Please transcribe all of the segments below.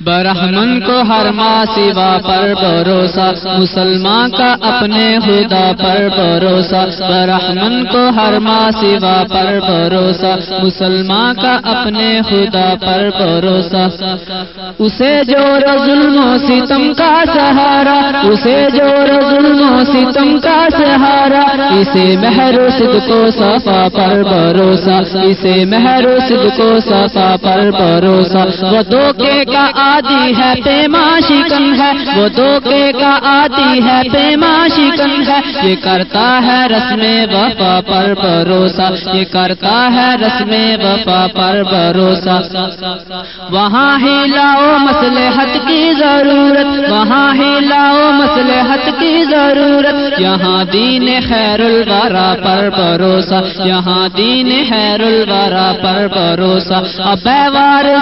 برہمن کو ہر ماں سوا پر بھروسہ، مسلمان کا اپنے خدا پر بھروسہ۔ برہمن کو ہر ماں سوا پر بھروسہ، مسلمان کا اپنے خدا پر بھروسہ۔ اسے جو ظلم و ستم کا سہارا، اسے جو ظلم و ستم کا سہارا۔ اسے مہر صدق کو صفا پر بھروسہ، اسے مہر صدق کو صفا پر بھروسہ۔ وہ دھوکے کا آدی ہے پیما شکن ہے، وہ دھوکے کا آدی ہے پیما شکن ہے۔ یہ کرتا ہے رسم وفا پر بھروسہ، یہ کرتا ہے رسم وفا پر بھروسہ۔ وہاں ہی لاؤ مسلحت کی ضرورت، وہاں ہی لاؤ مسلحت کی ضرورت؟ یہاں دین خیر الورا پر بھروسہ، یہاں دین خیر الورا پر بھروسہ۔ اب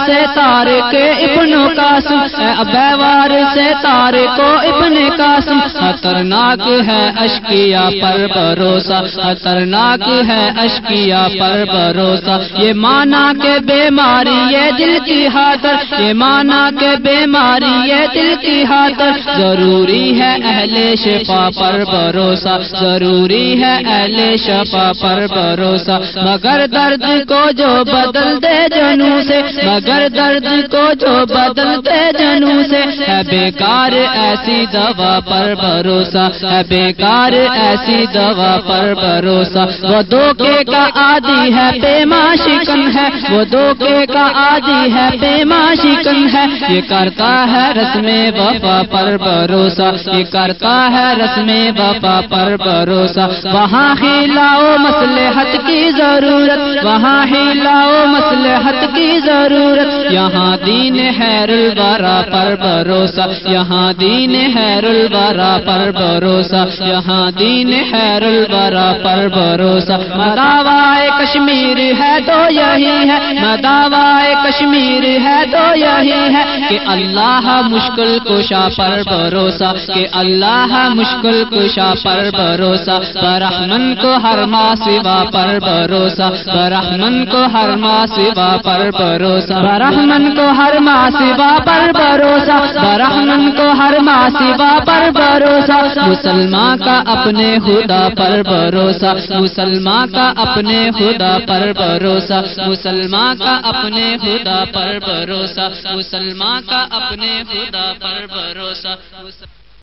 سے تارے کے ابنوں قاسم ابیوار سے تارے کو ابن قاسم، خطرناک ہے اشکیا پر بھروسہ، خطرناک ہے اشکیا پر بھروسہ۔ یہ مانا کے بیماری یہ دل کی حاضر یہ مانا کے بیماری یہ دل کی حاضر ضروری ہے اہل شفا پر بھروسہ، ضروری ہے اہل شفا پر بھروسہ۔ مگر درد کو جو بدل دے جنو سے، مگر درد کو جو بدل دے جنو سے، ہے بیکار ایسی دوا پر بھروسہ، ہے بیکار ایسی دوا پر بھروسہ۔ وہ دھوکے کا عادی ہے پیما شکن ہے۔ وہ دھوکے کا عادی ہے پیما شکن ہے۔ یہ کرتا ہے رسم وفا پر بھروسہ، یہ کرتا ہے رسم وفا پر بھروسہ۔ وہاں ہی لاؤ مسلحت کی ضرورت۔ وہاں ہی لاؤ مسلحت کی ضرورت۔ یہاں دین خیر البارہ پر بھروسہ۔ یہاں دین خیر البارہ پر بھروسہ۔ یہاں دین خیر البارہ پر بھروسہ۔ مداوائے کشمیر ہے تو یہی ہے۔ مداوائے کشمیر ہے تو یہی ہے کہ اللہ مشکل کشا پر بھروسہ۔ کہ اللہ مشکل کشا پر بھروسہ برحمن کو ہر ماں سوا پر بھروسہ برحمن کو ہر ماں سوا پر بھروسہ برحمن کو ہر ماں سوا پر بھروسہ برحمن کو ہر ماں سوا پر بھروسہ، مسلمان کا اپنے خدا پر بھروسہ، مسلمان کا اپنے خدا پر بھروسہ، مسلمان کا اپنے خدا پر بھروسہ، مسلمان کا اپنے خدا پر بھروسہ